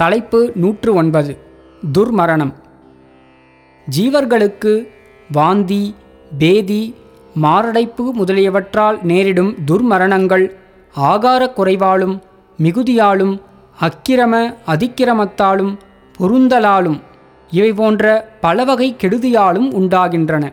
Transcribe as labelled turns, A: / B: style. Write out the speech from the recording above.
A: தலைப்பு நூற்று ஒன்பது. துர்மரணம். ஜீவர்களுக்கு வாந்தி பேதி மாரடைப்பு முதலியவற்றால் நேரிடும் துர்மரணங்கள் ஆகாரக் குறைவாலும் மிகுதியாலும் அக்கிரம அதிக்கிரமத்தாலும் பொருந்தலாலும் இவை போன்ற பலவகை கெடுதியாலும் உண்டாகின்றன.